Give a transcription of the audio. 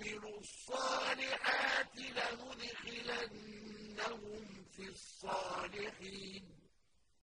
وَعَمِلُوا الصَّالِحَاتِ لَنُدْخِلَنَّهُمْ فِي الصَّالِحِينَ